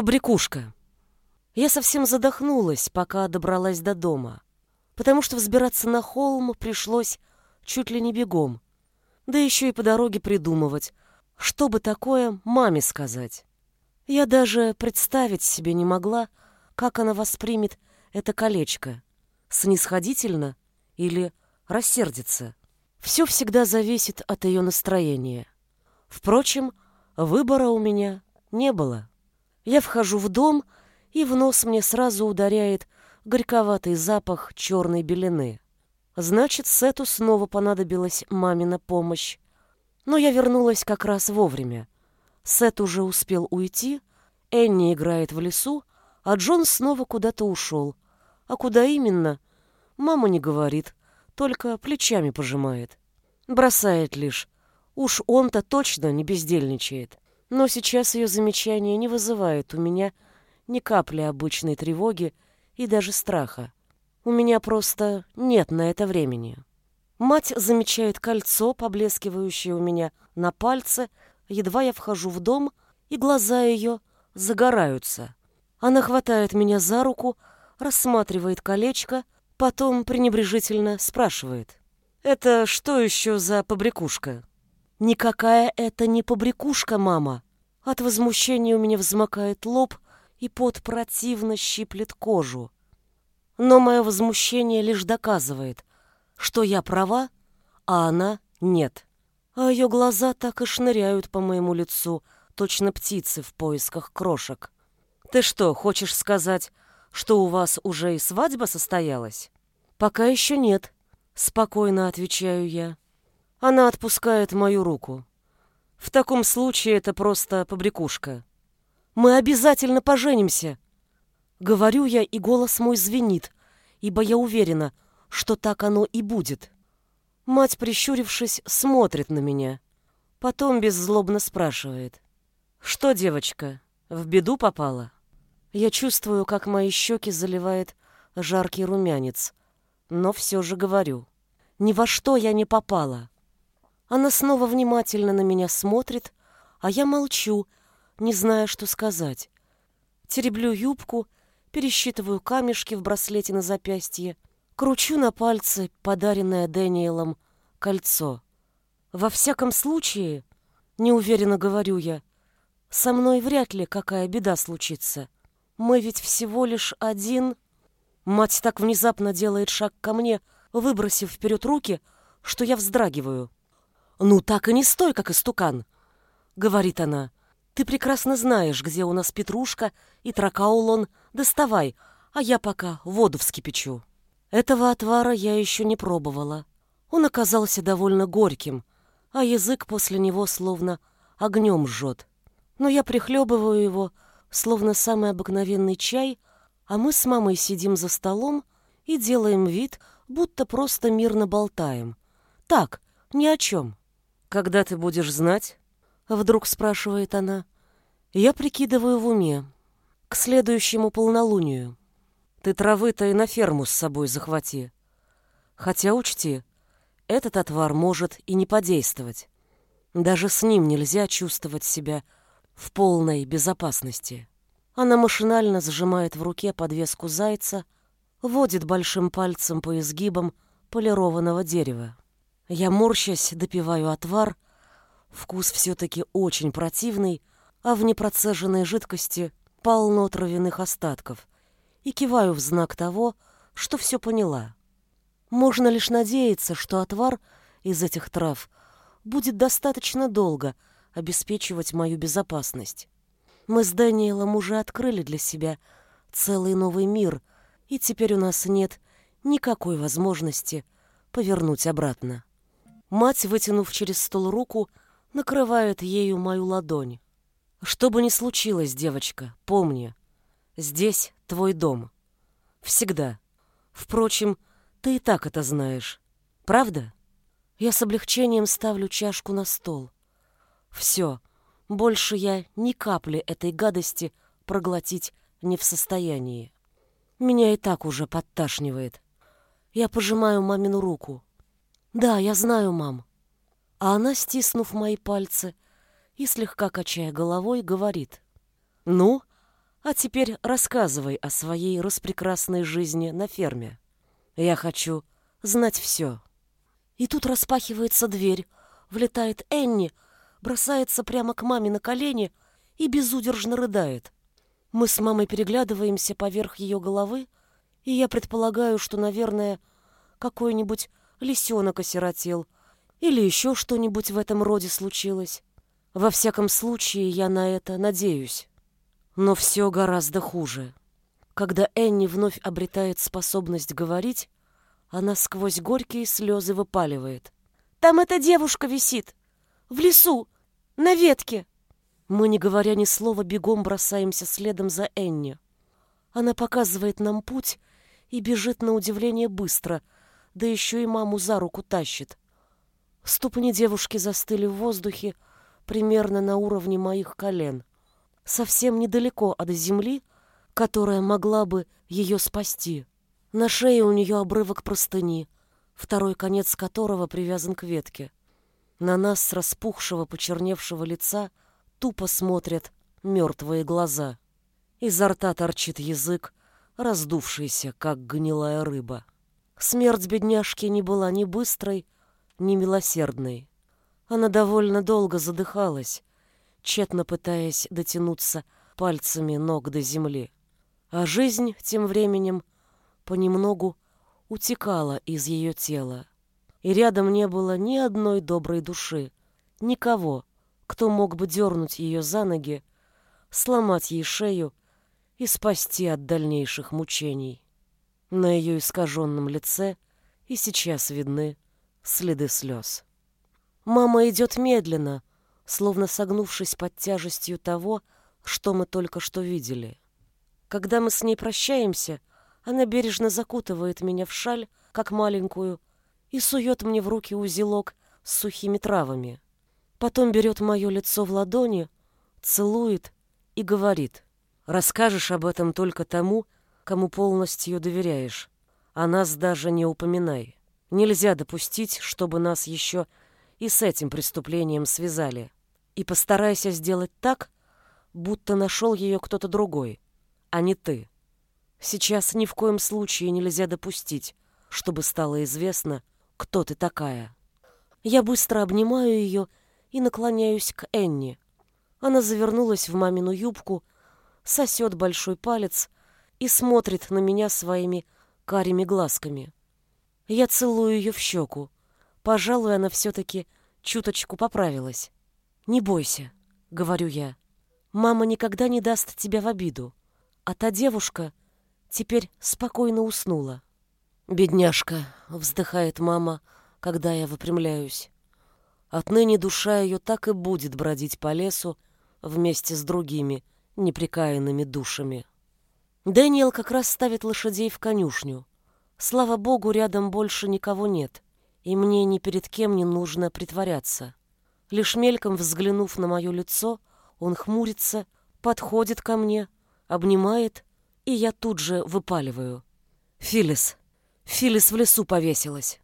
Побрякушка. Я совсем задохнулась, пока добралась до дома, потому что взбираться на холм пришлось чуть ли не бегом. Да еще и по дороге придумывать, что бы такое маме сказать. Я даже представить себе не могла, как она воспримет это колечко. Снисходительно или рассердится. Все всегда зависит от ее настроения. Впрочем, выбора у меня не было. Я вхожу в дом, и в нос мне сразу ударяет горьковатый запах черной белины. Значит, Сету снова понадобилась мамина помощь. Но я вернулась как раз вовремя. Сет уже успел уйти, Энни играет в лесу, а Джон снова куда-то ушел. А куда именно? Мама не говорит, только плечами пожимает. Бросает лишь. Уж он-то точно не бездельничает. Но сейчас ее замечание не вызывает у меня ни капли обычной тревоги и даже страха. У меня просто нет на это времени. Мать замечает кольцо, поблескивающее у меня на пальце, едва я вхожу в дом, и глаза ее загораются. Она хватает меня за руку, рассматривает колечко, потом пренебрежительно спрашивает. «Это что еще за побрякушка?» «Никакая это не побрякушка, мама!» От возмущения у меня взмокает лоб, и пот противно щиплет кожу. Но мое возмущение лишь доказывает, что я права, а она нет. А ее глаза так и шныряют по моему лицу, точно птицы в поисках крошек. «Ты что, хочешь сказать, что у вас уже и свадьба состоялась?» «Пока еще нет», — спокойно отвечаю я. Она отпускает мою руку. В таком случае это просто побрякушка. Мы обязательно поженимся. Говорю я, и голос мой звенит, ибо я уверена, что так оно и будет. Мать, прищурившись, смотрит на меня. Потом беззлобно спрашивает. «Что, девочка, в беду попала?» Я чувствую, как мои щеки заливает жаркий румянец, но все же говорю. Ни во что я не попала. Она снова внимательно на меня смотрит, а я молчу, не зная, что сказать. Тереблю юбку, пересчитываю камешки в браслете на запястье, кручу на пальце подаренное Дэниелом кольцо. Во всяком случае, неуверенно говорю я, со мной вряд ли какая беда случится. Мы ведь всего лишь один... Мать так внезапно делает шаг ко мне, выбросив вперед руки, что я вздрагиваю. «Ну так и не стой, как истукан!» — говорит она. «Ты прекрасно знаешь, где у нас петрушка и тракаулон. Доставай, а я пока воду вскипячу». Этого отвара я еще не пробовала. Он оказался довольно горьким, а язык после него словно огнем жжет. Но я прихлебываю его, словно самый обыкновенный чай, а мы с мамой сидим за столом и делаем вид, будто просто мирно болтаем. Так, ни о чем. «Когда ты будешь знать?» — вдруг спрашивает она. Я прикидываю в уме. К следующему полнолунию. Ты травы-то и на ферму с собой захвати. Хотя учти, этот отвар может и не подействовать. Даже с ним нельзя чувствовать себя в полной безопасности. Она машинально сжимает в руке подвеску зайца, водит большим пальцем по изгибам полированного дерева. Я, морщась, допиваю отвар. Вкус все-таки очень противный, а в непроцеженной жидкости полно травяных остатков. И киваю в знак того, что все поняла. Можно лишь надеяться, что отвар из этих трав будет достаточно долго обеспечивать мою безопасность. Мы с Дэниелом уже открыли для себя целый новый мир, и теперь у нас нет никакой возможности повернуть обратно. Мать, вытянув через стол руку, накрывает ею мою ладонь. Что бы ни случилось, девочка, помни, здесь твой дом. Всегда. Впрочем, ты и так это знаешь. Правда? Я с облегчением ставлю чашку на стол. Все, больше я ни капли этой гадости проглотить не в состоянии. Меня и так уже подташнивает. Я пожимаю мамину руку. «Да, я знаю, мам». А она, стиснув мои пальцы и слегка качая головой, говорит. «Ну, А теперь рассказывай о своей распрекрасной жизни на ферме. Я хочу знать все. И тут распахивается дверь, влетает Энни, бросается прямо к маме на колени и безудержно рыдает. Мы с мамой переглядываемся поверх ее головы, и я предполагаю, что, наверное, какой-нибудь лисенок осиротел или еще что-нибудь в этом роде случилось. Во всяком случае, я на это надеюсь. Но все гораздо хуже. Когда Энни вновь обретает способность говорить, она сквозь горькие слезы выпаливает. «Там эта девушка висит! В лесу! На ветке!» Мы, не говоря ни слова, бегом бросаемся следом за Энни. Она показывает нам путь и бежит на удивление быстро, да еще и маму за руку тащит. Ступни девушки застыли в воздухе примерно на уровне моих колен. Совсем недалеко от земли, которая могла бы ее спасти. На шее у нее обрывок простыни, второй конец которого привязан к ветке. На нас с распухшего, почерневшего лица тупо смотрят мертвые глаза. Изо рта торчит язык, раздувшийся, как гнилая рыба. Смерть бедняжки не была ни быстрой, ни милосердной. Она довольно долго задыхалась, тщетно пытаясь дотянуться пальцами ног до земли. А жизнь тем временем понемногу утекала из ее тела. И рядом не было ни одной доброй души, никого, кто мог бы дернуть ее за ноги, сломать ей шею и спасти от дальнейших мучений. На ее искаженном лице и сейчас видны следы слез. Мама идет медленно, словно согнувшись под тяжестью того, что мы только что видели. Когда мы с ней прощаемся, она бережно закутывает меня в шаль, как маленькую, и сует мне в руки узелок с сухими травами. Потом берет мое лицо в ладони, целует и говорит. Расскажешь об этом только тому, кому полностью доверяешь. А нас даже не упоминай. Нельзя допустить, чтобы нас еще и с этим преступлением связали. И постарайся сделать так, будто нашел ее кто-то другой, а не ты. Сейчас ни в коем случае нельзя допустить, чтобы стало известно, кто ты такая. Я быстро обнимаю ее и наклоняюсь к Энни. Она завернулась в мамину юбку, сосет большой палец и смотрит на меня своими карими глазками. Я целую ее в щеку. Пожалуй, она все-таки чуточку поправилась. «Не бойся», — говорю я. «Мама никогда не даст тебя в обиду. А та девушка теперь спокойно уснула». «Бедняжка», — вздыхает мама, когда я выпрямляюсь. Отныне душа ее так и будет бродить по лесу вместе с другими неприкаянными душами. Дэниел как раз ставит лошадей в конюшню. Слава богу, рядом больше никого нет, и мне ни перед кем не нужно притворяться. Лишь мельком взглянув на мое лицо, он хмурится, подходит ко мне, обнимает, и я тут же выпаливаю. «Филис! Филис в лесу повесилась!»